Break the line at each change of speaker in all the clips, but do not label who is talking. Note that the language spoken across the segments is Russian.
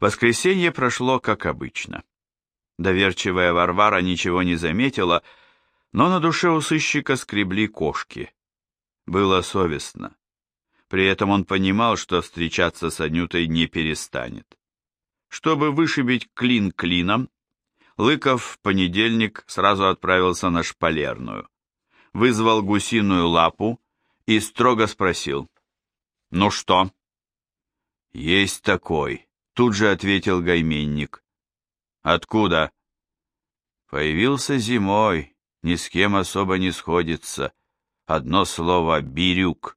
Воскресенье прошло как обычно. Доверчивая Варвара ничего не заметила, но на душе у сыщика скребли кошки. Было совестно. При этом он понимал, что встречаться с Анютой не перестанет. Чтобы вышибить клин клином, Лыков в понедельник сразу отправился на шпалерную, вызвал гусиную лапу и строго спросил. «Ну что?» «Есть такой», — тут же ответил гайменник. «Откуда?» «Появился зимой, ни с кем особо не сходится. Одно слово «бирюк».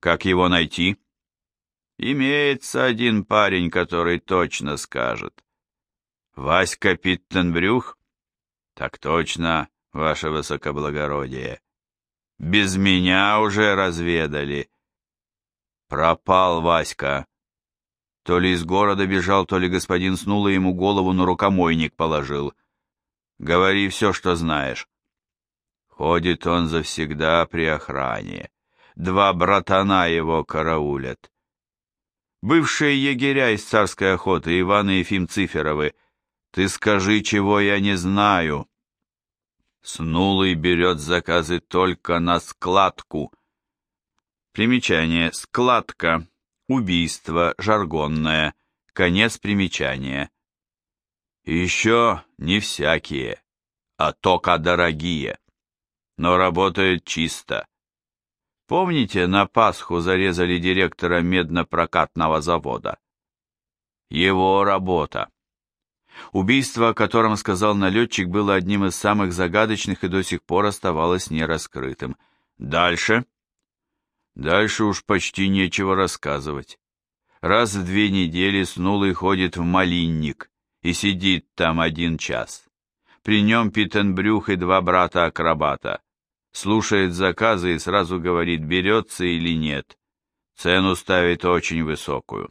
Как его найти? Имеется один парень, который точно скажет. Васька Питтенбрюх? Так точно, ваше высокоблагородие. Без меня уже разведали. Пропал Васька. То ли из города бежал, то ли господин Снула ему голову на рукомойник положил. Говори все, что знаешь. Ходит он завсегда при охране два братана его караулят. Бывшие егеря из царской охоты, Иван и Ефим Циферовы, ты скажи, чего я не знаю. Снулый берет заказы только на складку. Примечание. Складка. Убийство. Жаргонное. Конец примечания. Еще не всякие, а только дорогие. Но работают чисто. Помните, на Пасху зарезали директора медно-прокатного завода? Его работа. Убийство, о котором сказал налетчик, было одним из самых загадочных и до сих пор оставалось нераскрытым. Дальше? Дальше уж почти нечего рассказывать. Раз в две недели Снулый ходит в малинник и сидит там один час. При нем Питенбрюх и два брата-акробата слушает заказы и сразу говорит, берется или нет. Цену ставит очень высокую.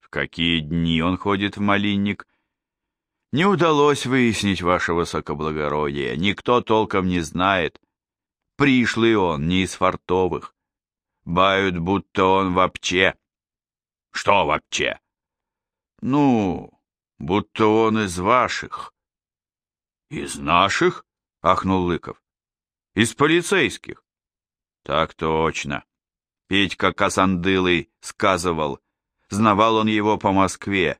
В какие дни он ходит в малинник? Не удалось выяснить ваше высокоблагородие, никто толком не знает. Пришлый он, не из фартовых. Бают, будто он вообще. Что вообще? Ну, будто он из ваших. Из наших? — ахнул Лыков. Из полицейских. Так точно. Петька Касандылый сказывал. Знавал он его по Москве.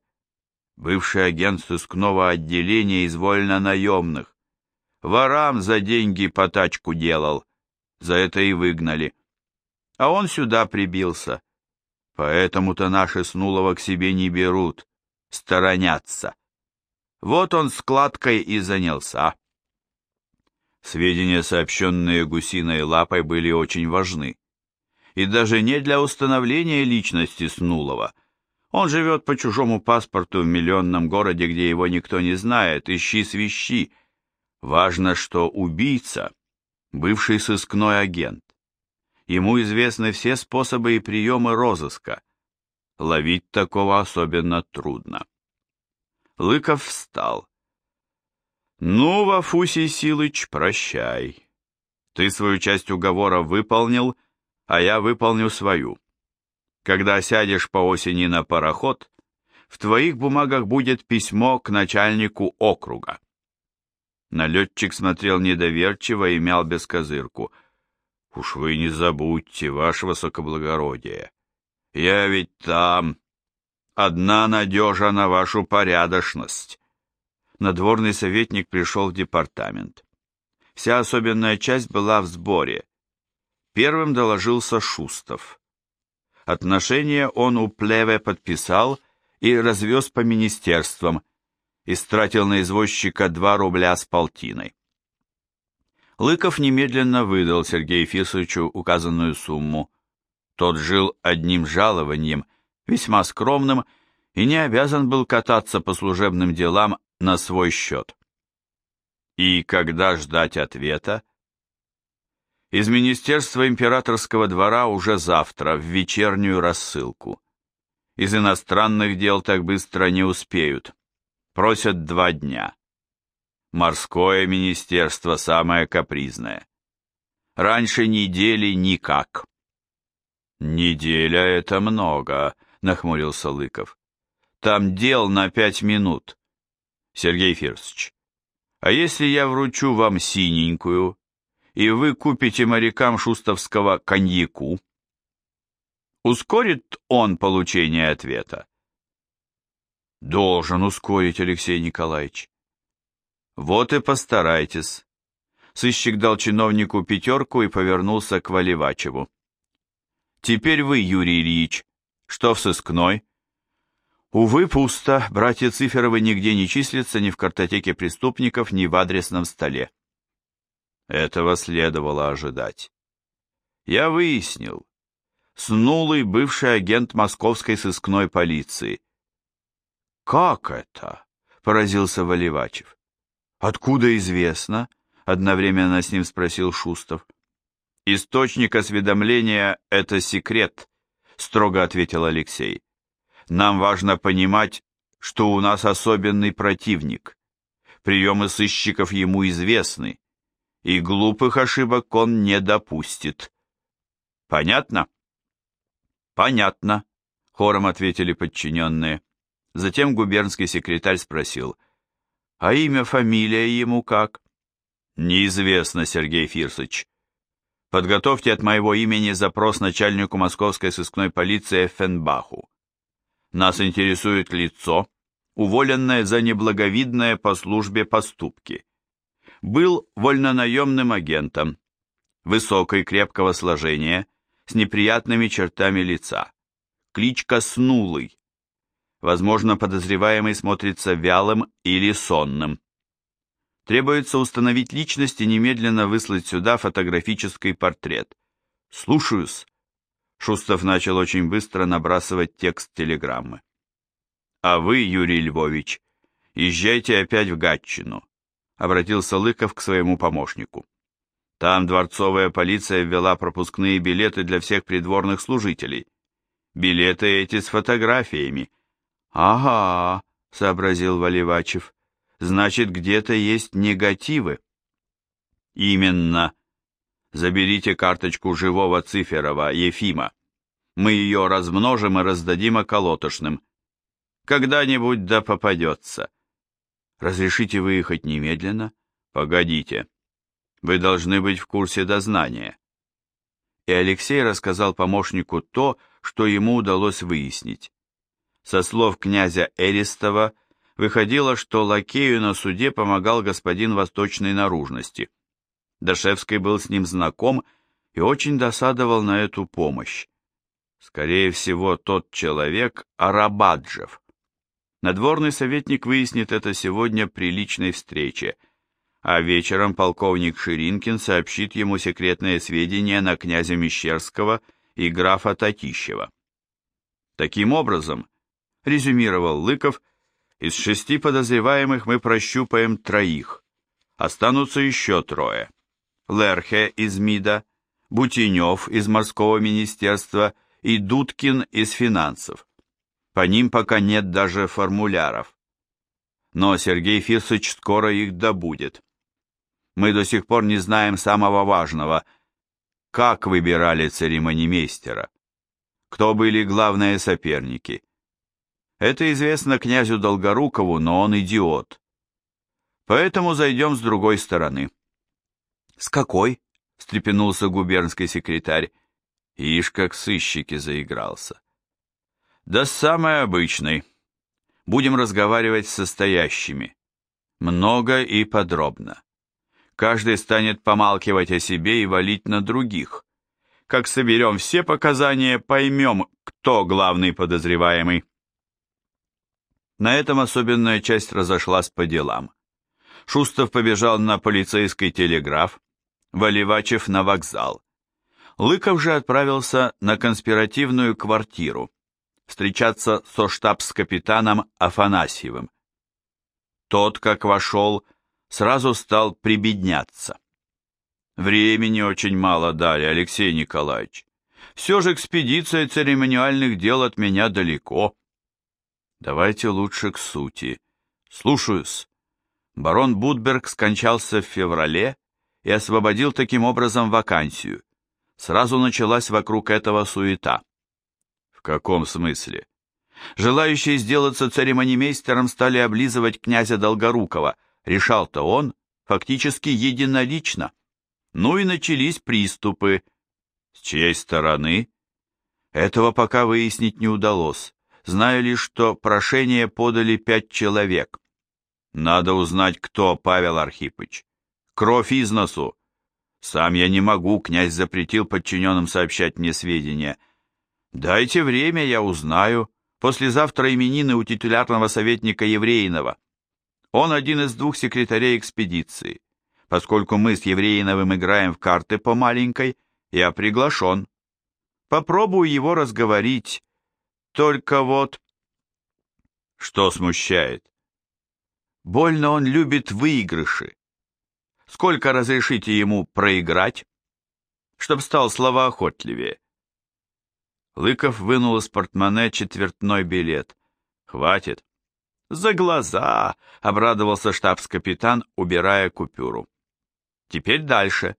Бывший агент сыскного отделения из вольно-наемных. Ворам за деньги по тачку делал. За это и выгнали. А он сюда прибился. Поэтому-то наши Снулова к себе не берут, сторонятся. Вот он складкой и занялся. Сведения, сообщенные гусиной лапой, были очень важны. И даже не для установления личности Снулова. Он живет по чужому паспорту в миллионном городе, где его никто не знает, ищи свищи. Важно, что убийца — бывший сыскной агент. Ему известны все способы и приемы розыска. Ловить такого особенно трудно. Лыков встал. «Ну, Вафусий Силыч, прощай. Ты свою часть уговора выполнил, а я выполню свою. Когда сядешь по осени на пароход, в твоих бумагах будет письмо к начальнику округа». Налетчик смотрел недоверчиво и мял без козырку. «Уж вы не забудьте, ваше высокоблагородие. Я ведь там. Одна надежа на вашу порядочность» надворный советник пришел в департамент. Вся особенная часть была в сборе. Первым доложился Шустов. Отношения он у Плеве подписал и развез по министерствам, истратил на извозчика два рубля с полтиной. Лыков немедленно выдал Сергею Фисовичу указанную сумму. Тот жил одним жалованием, весьма скромным, и не обязан был кататься по служебным делам на свой счет. И когда ждать ответа? Из Министерства императорского двора уже завтра в вечернюю рассылку. Из иностранных дел так быстро не успеют. Просят два дня. Морское министерство самое капризное. Раньше недели никак. Неделя — это много, — нахмурился Лыков. Там дел на пять минут. Сергей Фирсович, а если я вручу вам синенькую, и вы купите морякам шустовского коньяку? Ускорит он получение ответа? Должен ускорить, Алексей Николаевич. Вот и постарайтесь. Сыщик дал чиновнику пятерку и повернулся к Валивачеву. Теперь вы, Юрий Ильич, что в сыскной? Увы, пусто. Братья Циферовы нигде не числятся ни в картотеке преступников, ни в адресном столе. Этого следовало ожидать. Я выяснил. Снулый бывший агент московской сыскной полиции. «Как это?» — поразился Валивачев. «Откуда известно?» — одновременно с ним спросил Шустов. «Источник осведомления — это секрет», — строго ответил Алексей. «Нам важно понимать, что у нас особенный противник. Приемы сыщиков ему известны, и глупых ошибок он не допустит. Понятно?» «Понятно», — хором ответили подчиненные. Затем губернский секретарь спросил — а имя, фамилия ему как? Неизвестно, Сергей Фирсович. Подготовьте от моего имени запрос начальнику московской сыскной полиции Фенбаху. Нас интересует лицо, уволенное за неблаговидное по службе поступки. Был вольнонаемным агентом, высокой крепкого сложения, с неприятными чертами лица. Кличка Снулый. Возможно, подозреваемый смотрится вялым или сонным. Требуется установить личность и немедленно выслать сюда фотографический портрет. Слушаюсь. Шустов начал очень быстро набрасывать текст телеграммы. А вы, Юрий Львович, езжайте опять в Гатчину, обратился Лыков к своему помощнику. Там дворцовая полиция ввела пропускные билеты для всех придворных служителей. Билеты эти с фотографиями, «Ага», — сообразил Валивачев, — «значит, где-то есть негативы». «Именно. Заберите карточку живого Циферова, Ефима. Мы ее размножим и раздадим околотошным. Когда-нибудь да попадется». «Разрешите выехать немедленно?» «Погодите. Вы должны быть в курсе дознания». И Алексей рассказал помощнику то, что ему удалось выяснить. Со слов князя Эристова выходило, что лакею на суде помогал господин восточной наружности. Дашевский был с ним знаком и очень досадовал на эту помощь. Скорее всего, тот человек Арабаджев. Надворный советник выяснит это сегодня при личной встрече, а вечером полковник Ширинкин сообщит ему секретные сведения на князя Мещерского и графа Татищева. Таким образом, резюмировал Лыков, из шести подозреваемых мы прощупаем троих. Останутся еще трое. Лерхе из МИДа, Бутенев из морского министерства и Дудкин из финансов. По ним пока нет даже формуляров. Но Сергей Фирсович скоро их добудет. Мы до сих пор не знаем самого важного. Как выбирали церемонимейстера? Кто были главные соперники? Это известно князю Долгорукову, но он идиот. Поэтому зайдем с другой стороны. С какой? встрепенулся губернский секретарь. Ишь, как сыщики заигрался. Да самой обычной. Будем разговаривать с состоящими. Много и подробно. Каждый станет помалкивать о себе и валить на других. Как соберем все показания, поймем, кто главный подозреваемый. На этом особенная часть разошлась по делам. Шустов побежал на полицейский телеграф, Валивачев на вокзал. Лыков же отправился на конспиративную квартиру, встречаться со штабс-капитаном Афанасьевым. Тот, как вошел, сразу стал прибедняться. Времени очень мало дали, Алексей Николаевич. Все же экспедиция церемониальных дел от меня далеко. Давайте лучше к сути. Слушаюсь. Барон Будберг скончался в феврале и освободил таким образом вакансию. Сразу началась вокруг этого суета. В каком смысле? Желающие сделаться церемонимейстером стали облизывать князя Долгорукова. Решал-то он фактически единолично. Ну и начались приступы. С чьей стороны? Этого пока выяснить не удалось. Знаю лишь, что прошение подали пять человек. Надо узнать, кто Павел Архипыч. Кровь из носу. Сам я не могу, князь запретил подчиненным сообщать мне сведения. Дайте время, я узнаю. Послезавтра именины у титулярного советника Евреинова. Он один из двух секретарей экспедиции. Поскольку мы с Евреиновым играем в карты по маленькой, я приглашен. Попробую его разговорить. Только вот... Что смущает? Больно он любит выигрыши. Сколько разрешите ему проиграть? Чтоб стал словоохотливее. Лыков вынул из портмоне четвертной билет. «Хватит». «За глаза!» — обрадовался штабс-капитан, убирая купюру. Теперь дальше.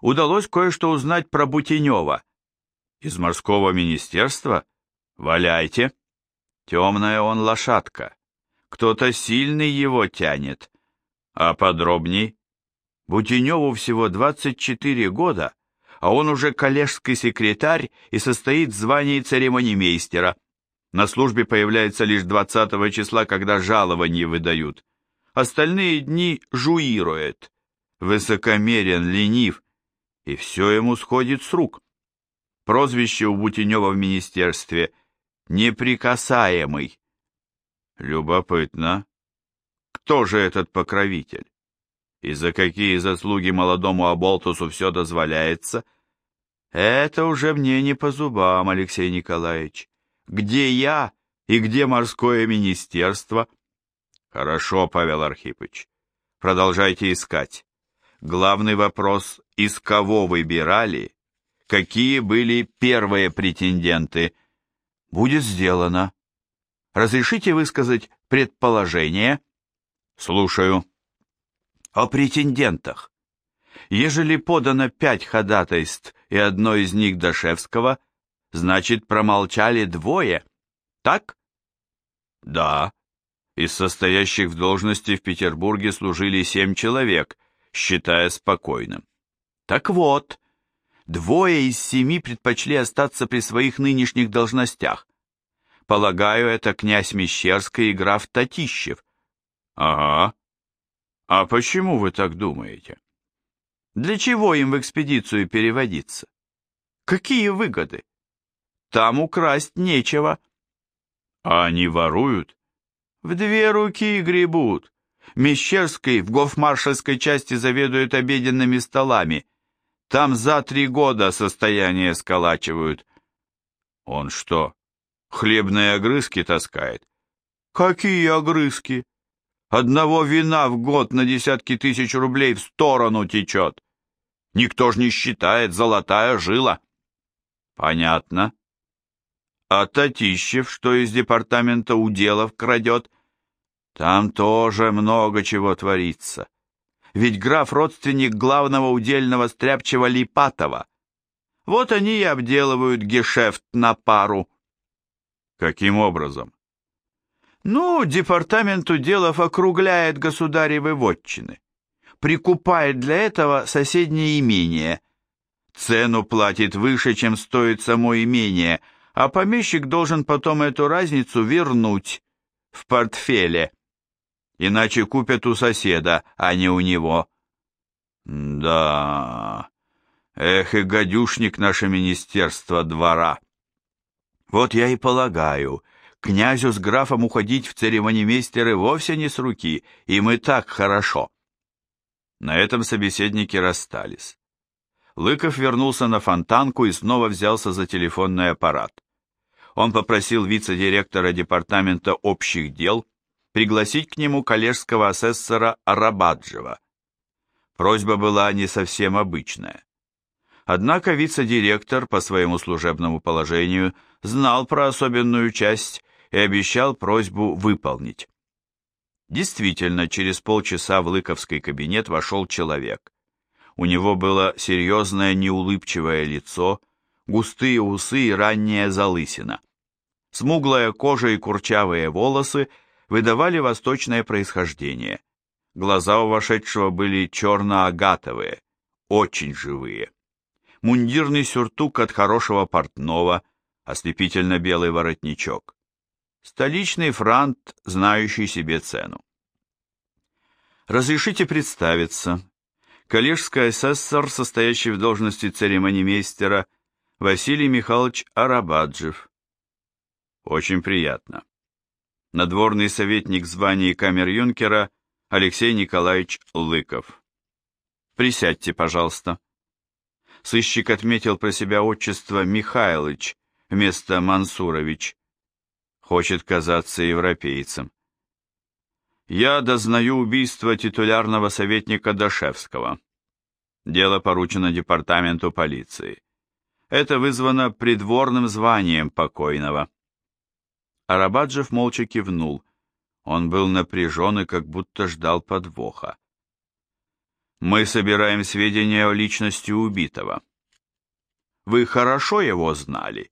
Удалось кое-что узнать про Бутенева. Из морского министерства? Валяйте. Темная он лошадка. Кто-то сильный его тянет. А подробней? Бутеневу всего 24 года, а он уже коллежский секретарь и состоит в звании церемонимейстера. На службе появляется лишь 20 числа, когда жалование выдают. Остальные дни жуирует. Высокомерен, ленив, и все ему сходит с рук. Прозвище у Бутенева в министерстве «Неприкасаемый». Любопытно. Кто же этот покровитель? и за какие заслуги молодому Аболтусу все дозволяется, это уже мне не по зубам, Алексей Николаевич. Где я и где морское министерство? Хорошо, Павел Архипыч, продолжайте искать. Главный вопрос, из кого выбирали, какие были первые претенденты, будет сделано. Разрешите высказать предположение? Слушаю о претендентах. Ежели подано пять ходатайств и одно из них Дашевского, значит промолчали двое, так? Да. Из состоящих в должности в Петербурге служили семь человек, считая спокойным. Так вот, двое из семи предпочли остаться при своих нынешних должностях. Полагаю, это князь Мещерский и граф Татищев. Ага, а почему вы так думаете? Для чего им в экспедицию переводиться? Какие выгоды? Там украсть нечего. А они воруют? В две руки гребут. Мещерский в гофмаршальской части заведует обеденными столами. Там за три года состояние сколачивают. Он что, хлебные огрызки таскает? Какие огрызки? Одного вина в год на десятки тысяч рублей в сторону течет. Никто ж не считает, золотая жила. Понятно. А Татищев, что из департамента уделов крадет? Там тоже много чего творится. Ведь граф родственник главного удельного стряпчего Липатова. Вот они и обделывают гешефт на пару. Каким образом? Ну, департамент уделов округляет государевы вотчины. Прикупает для этого соседнее имение. Цену платит выше, чем стоит само имение, а помещик должен потом эту разницу вернуть в портфеле. Иначе купят у соседа, а не у него. Да, эх и гадюшник наше министерство двора. Вот я и полагаю, Князю с графом уходить в церемонимейстеры вовсе не с руки, им и так хорошо. На этом собеседники расстались. Лыков вернулся на фонтанку и снова взялся за телефонный аппарат. Он попросил вице-директора департамента общих дел пригласить к нему коллежского асессора Арабаджева. Просьба была не совсем обычная. Однако вице-директор по своему служебному положению знал про особенную часть и обещал просьбу выполнить. Действительно, через полчаса в Лыковский кабинет вошел человек. У него было серьезное неулыбчивое лицо, густые усы и ранняя залысина. Смуглая кожа и курчавые волосы выдавали восточное происхождение. Глаза у вошедшего были черно-агатовые, очень живые. Мундирный сюртук от хорошего портного, ослепительно белый воротничок. Столичный франт, знающий себе цену. Разрешите представиться. Коллежский асессор, состоящий в должности церемонимейстера, Василий Михайлович Арабаджев. Очень приятно. Надворный советник звания камер-юнкера Алексей Николаевич Лыков. Присядьте, пожалуйста. Сыщик отметил про себя отчество Михайлович вместо Мансурович. Хочет казаться европейцем. Я дознаю убийство титулярного советника Дашевского. Дело поручено департаменту полиции. Это вызвано придворным званием покойного. Арабаджев молча кивнул. Он был напряжен и как будто ждал подвоха. «Мы собираем сведения о личности убитого. Вы хорошо его знали?»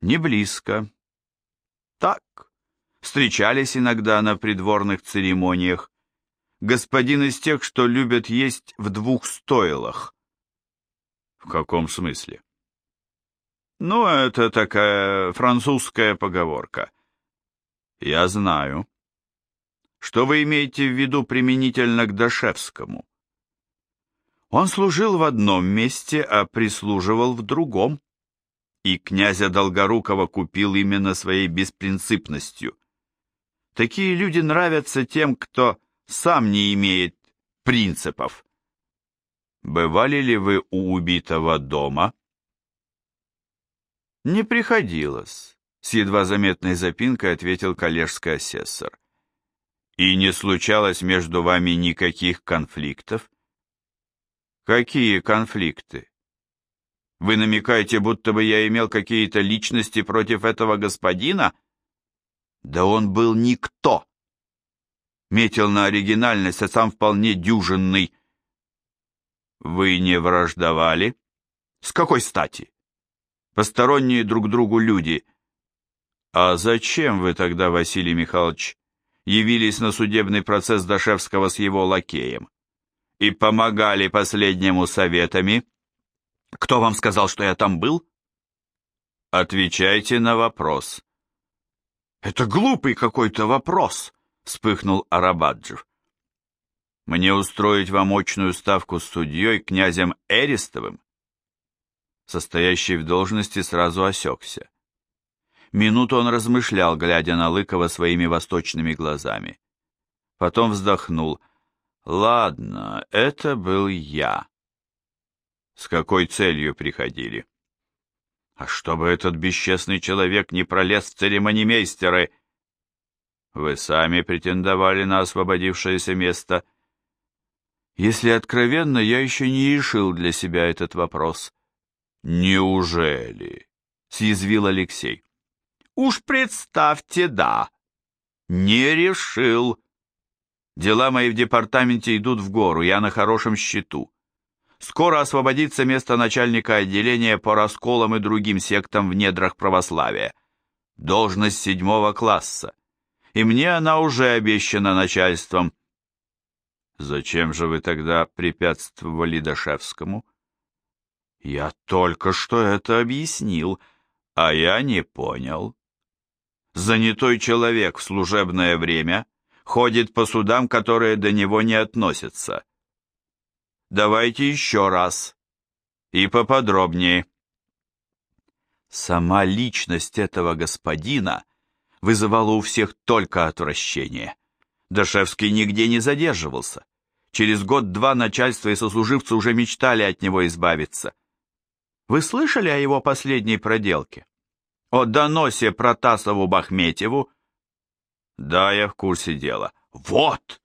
«Не близко. Так, встречались иногда на придворных церемониях. Господин из тех, что любят есть в двух стойлах». «В каком смысле?» Ну, это такая французская поговорка. Я знаю. Что вы имеете в виду применительно к Дашевскому? Он служил в одном месте, а прислуживал в другом. И князя Долгорукова купил именно своей беспринципностью. Такие люди нравятся тем, кто сам не имеет принципов. Бывали ли вы у убитого дома? «Не приходилось», — с едва заметной запинкой ответил коллежский асессор. «И не случалось между вами никаких конфликтов?» «Какие конфликты?» «Вы намекаете, будто бы я имел какие-то личности против этого господина?» «Да он был никто!» Метил на оригинальность, а сам вполне дюжинный. «Вы не враждовали?» «С какой стати?» Посторонние друг другу люди. А зачем вы тогда, Василий Михайлович, явились на судебный процесс Дашевского с его лакеем и помогали последнему советами? Кто вам сказал, что я там был? Отвечайте на вопрос. Это глупый какой-то вопрос, вспыхнул Арабаджев. Мне устроить вам очную ставку с судьей князем Эристовым? Состоящий в должности, сразу осекся. Минуту он размышлял, глядя на Лыкова своими восточными глазами. Потом вздохнул. «Ладно, это был я». «С какой целью приходили?» «А чтобы этот бесчестный человек не пролез в церемонимейстеры!» «Вы сами претендовали на освободившееся место?» «Если откровенно, я еще не решил для себя этот вопрос». «Неужели?» — съязвил Алексей. «Уж представьте, да. Не решил. Дела мои в департаменте идут в гору, я на хорошем счету. Скоро освободится место начальника отделения по расколам и другим сектам в недрах православия. Должность седьмого класса. И мне она уже обещана начальством». «Зачем же вы тогда препятствовали Дашевскому?» Я только что это объяснил, а я не понял. Занятой человек в служебное время ходит по судам, которые до него не относятся. Давайте еще раз и поподробнее. Сама личность этого господина вызывала у всех только отвращение. Дашевский нигде не задерживался. Через год-два начальство и сослуживцы уже мечтали от него избавиться. Вы слышали о его последней проделке? О доносе Протасову-Бахметьеву? Да, я в курсе дела. Вот!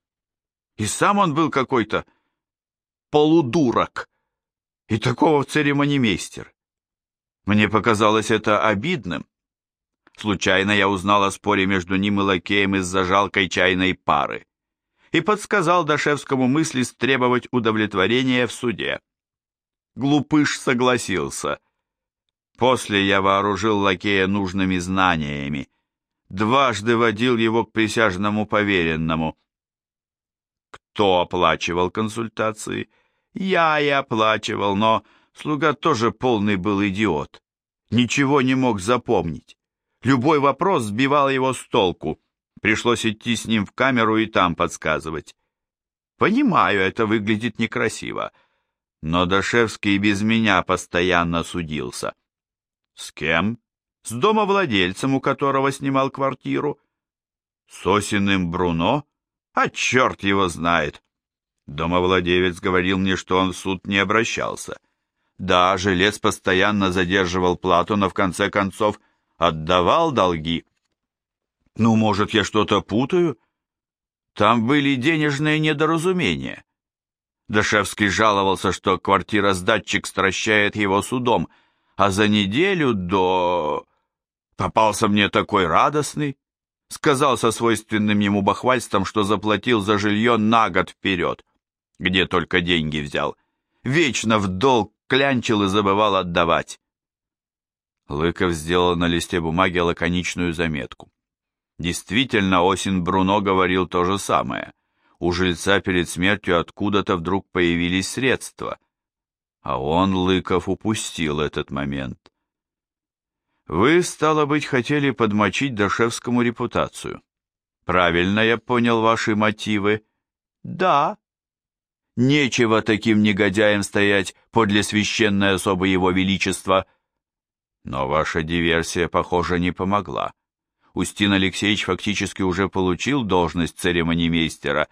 И сам он был какой-то полудурок. И такого церемонимейстер. Мне показалось это обидным. Случайно я узнал о споре между ним и лакеем из-за жалкой чайной пары и подсказал Дашевскому мысли требовать удовлетворения в суде. Глупыш согласился. После я вооружил лакея нужными знаниями. Дважды водил его к присяжному поверенному. Кто оплачивал консультации? Я и оплачивал, но слуга тоже полный был идиот. Ничего не мог запомнить. Любой вопрос сбивал его с толку. Пришлось идти с ним в камеру и там подсказывать. Понимаю, это выглядит некрасиво, но Дашевский без меня постоянно судился. С кем? С домовладельцем, у которого снимал квартиру. С Осиным Бруно? А черт его знает. Домовладелец говорил мне, что он в суд не обращался. Да, жилец постоянно задерживал плату, но в конце концов отдавал долги. Ну, может, я что-то путаю? Там были денежные недоразумения. Дашевский жаловался, что квартиросдатчик стращает его судом, а за неделю до... Попался мне такой радостный. Сказал со свойственным ему бахвальством, что заплатил за жилье на год вперед. Где только деньги взял. Вечно в долг клянчил и забывал отдавать. Лыков сделал на листе бумаги лаконичную заметку. Действительно, Осин Бруно говорил то же самое. У жильца перед смертью откуда-то вдруг появились средства. А он, Лыков, упустил этот момент. Вы, стало быть, хотели подмочить Дашевскому репутацию. Правильно я понял ваши мотивы? Да. Нечего таким негодяям стоять подле священной особы его величества. Но ваша диверсия, похоже, не помогла. Устин Алексеевич фактически уже получил должность церемонимейстера.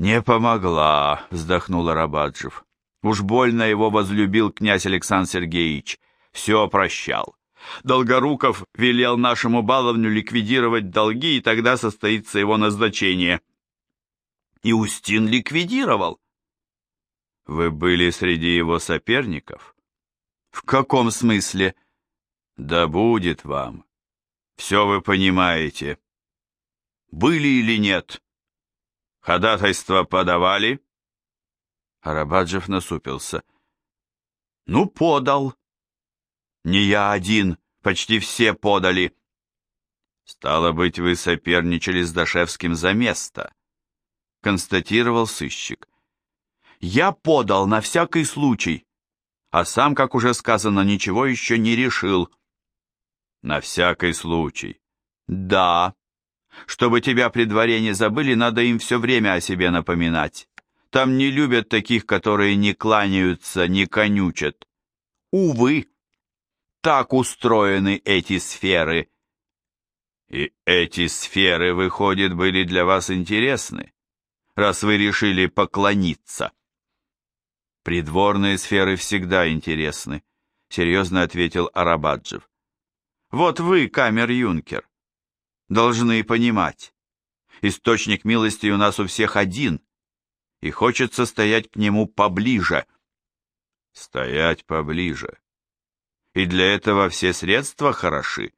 «Не помогла», — вздохнул Арабаджев. «Уж больно его возлюбил князь Александр Сергеевич. Все прощал. Долгоруков велел нашему баловню ликвидировать долги, и тогда состоится его назначение». «И Устин ликвидировал?» «Вы были среди его соперников?» «В каком смысле?» «Да будет вам. Все вы понимаете. Были или нет? Ходатайство подавали? Арабаджев насупился. Ну, подал. Не я один, почти все подали. Стало быть, вы соперничали с Дашевским за место, констатировал сыщик. Я подал на всякий случай, а сам, как уже сказано, ничего еще не решил. На всякий случай. Да. Чтобы тебя при дворе не забыли, надо им все время о себе напоминать. Там не любят таких, которые не кланяются, не конючат. Увы, так устроены эти сферы. И эти сферы, выходит, были для вас интересны, раз вы решили поклониться. Придворные сферы всегда интересны, серьезно ответил Арабаджев. Вот вы, камер-юнкер, должны понимать. Источник милости у нас у всех один, и хочется стоять к нему поближе. Стоять поближе. И для этого все средства хороши.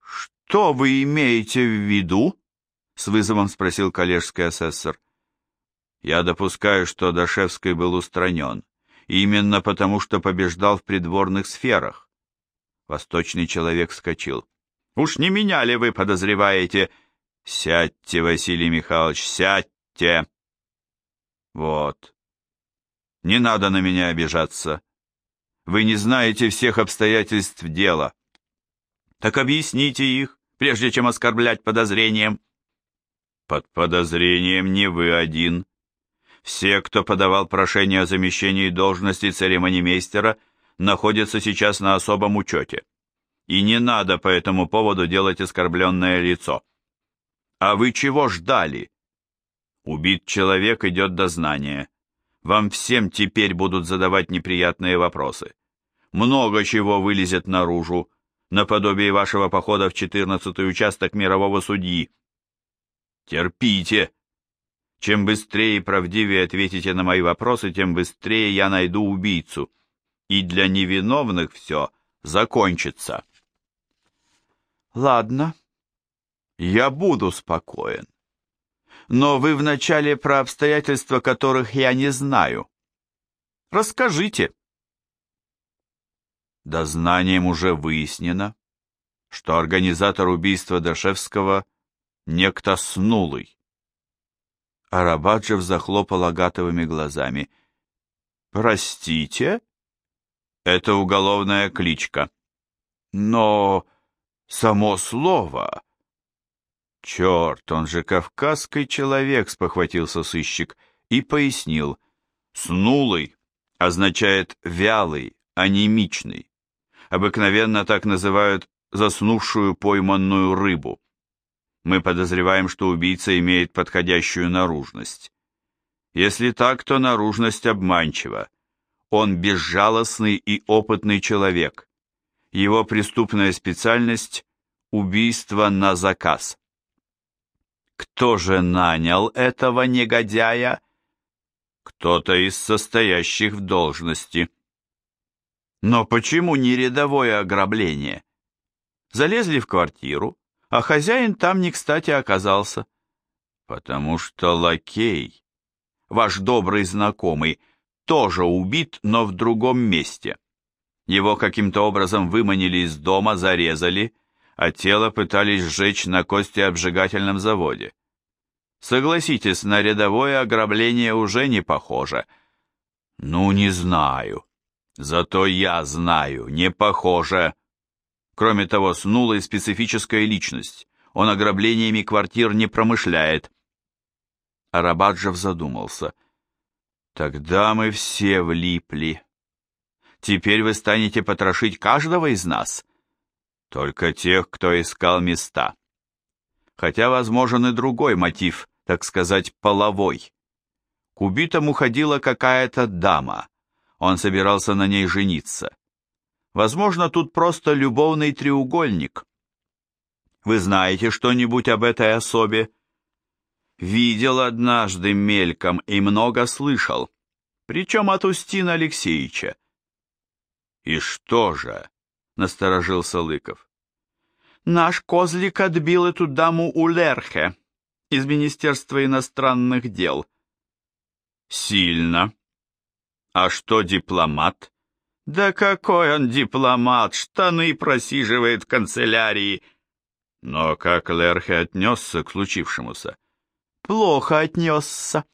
Что вы имеете в виду? С вызовом спросил коллежский асессор. Я допускаю, что Дашевский был устранен, именно потому что побеждал в придворных сферах. Восточный человек вскочил. «Уж не меня ли вы подозреваете?» «Сядьте, Василий Михайлович, сядьте!» «Вот. Не надо на меня обижаться. Вы не знаете всех обстоятельств дела. Так объясните их, прежде чем оскорблять подозрением». «Под подозрением не вы один. Все, кто подавал прошение о замещении должности церемонимейстера, — находится сейчас на особом учете. И не надо по этому поводу делать оскорбленное лицо. А вы чего ждали? Убит человек, идет дознание. Вам всем теперь будут задавать неприятные вопросы. Много чего вылезет наружу, наподобие вашего похода в четырнадцатый участок мирового судьи. Терпите. Чем быстрее и правдивее ответите на мои вопросы, тем быстрее я найду убийцу и для невиновных все закончится. Ладно, я буду спокоен. Но вы вначале про обстоятельства, которых я не знаю. Расскажите. Дознанием уже выяснено, что организатор убийства Дашевского некто снулый. Арабаджев захлопал агатовыми глазами. «Простите?» «Это уголовная кличка». «Но само слово...» «Черт, он же кавказский человек», — спохватился сыщик и пояснил. «Снулый означает вялый, анемичный. Обыкновенно так называют заснувшую пойманную рыбу. Мы подозреваем, что убийца имеет подходящую наружность. Если так, то наружность обманчива. Он безжалостный и опытный человек. Его преступная специальность – убийство на заказ. Кто же нанял этого негодяя? Кто-то из состоящих в должности. Но почему не рядовое ограбление? Залезли в квартиру, а хозяин там не кстати оказался. Потому что лакей, ваш добрый знакомый, тоже убит, но в другом месте. Его каким-то образом выманили из дома, зарезали, а тело пытались сжечь на костеобжигательном заводе. Согласитесь, на рядовое ограбление уже не похоже. Ну, не знаю. Зато я знаю, не похоже. Кроме того, снула и специфическая личность. Он ограблениями квартир не промышляет. Арабаджев задумался. Тогда мы все влипли. Теперь вы станете потрошить каждого из нас. Только тех, кто искал места. Хотя возможен и другой мотив, так сказать, половой. К убитому ходила какая-то дама. Он собирался на ней жениться. Возможно, тут просто любовный треугольник. Вы знаете что-нибудь об этой особе? Видел однажды мельком и много слышал, причем от Устина Алексеевича. И что же? Насторожился Лыков. Наш козлик отбил эту даму у Лерхе из Министерства иностранных дел. Сильно. А что дипломат? Да какой он дипломат, штаны просиживает в канцелярии. Но как Лерхе отнесся к случившемуся? Плохо отнесся.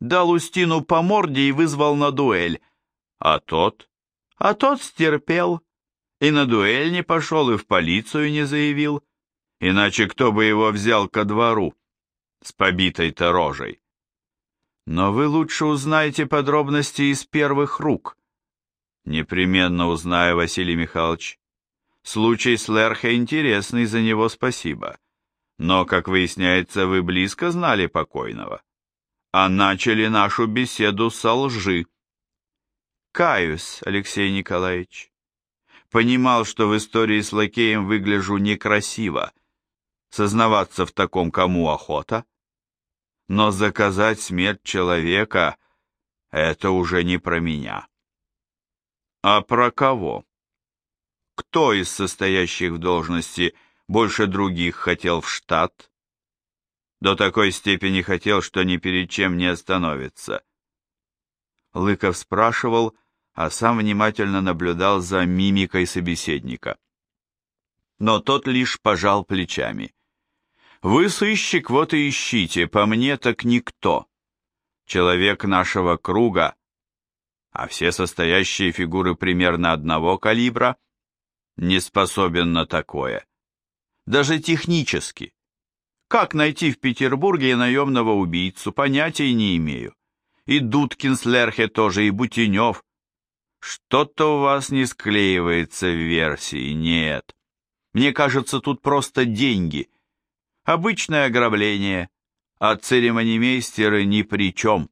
Дал Устину по морде и вызвал на дуэль. А тот? А тот стерпел. И на дуэль не пошел, и в полицию не заявил. Иначе кто бы его взял ко двору? С побитой-то рожей. Но вы лучше узнаете подробности из первых рук. Непременно узнаю, Василий Михайлович. Случай с Лерхе интересный, за него спасибо. Но, как выясняется, вы близко знали покойного. А начали нашу беседу со лжи. Каюсь, Алексей Николаевич. Понимал, что в истории с лакеем выгляжу некрасиво. Сознаваться в таком кому охота? но заказать смерть человека — это уже не про меня. А про кого? Кто из состоящих в должности больше других хотел в штат? До такой степени хотел, что ни перед чем не остановится. Лыков спрашивал, а сам внимательно наблюдал за мимикой собеседника. Но тот лишь пожал плечами. Вы, сыщик, вот и ищите, по мне так никто. Человек нашего круга, а все состоящие фигуры примерно одного калибра, не способен на такое. Даже технически. Как найти в Петербурге наемного убийцу, понятия не имею. И Дудкин с Лерхе тоже, и Бутенев. Что-то у вас не склеивается в версии, нет. Мне кажется, тут просто деньги — Обычное ограбление, а церемонимейстеры ни при чем.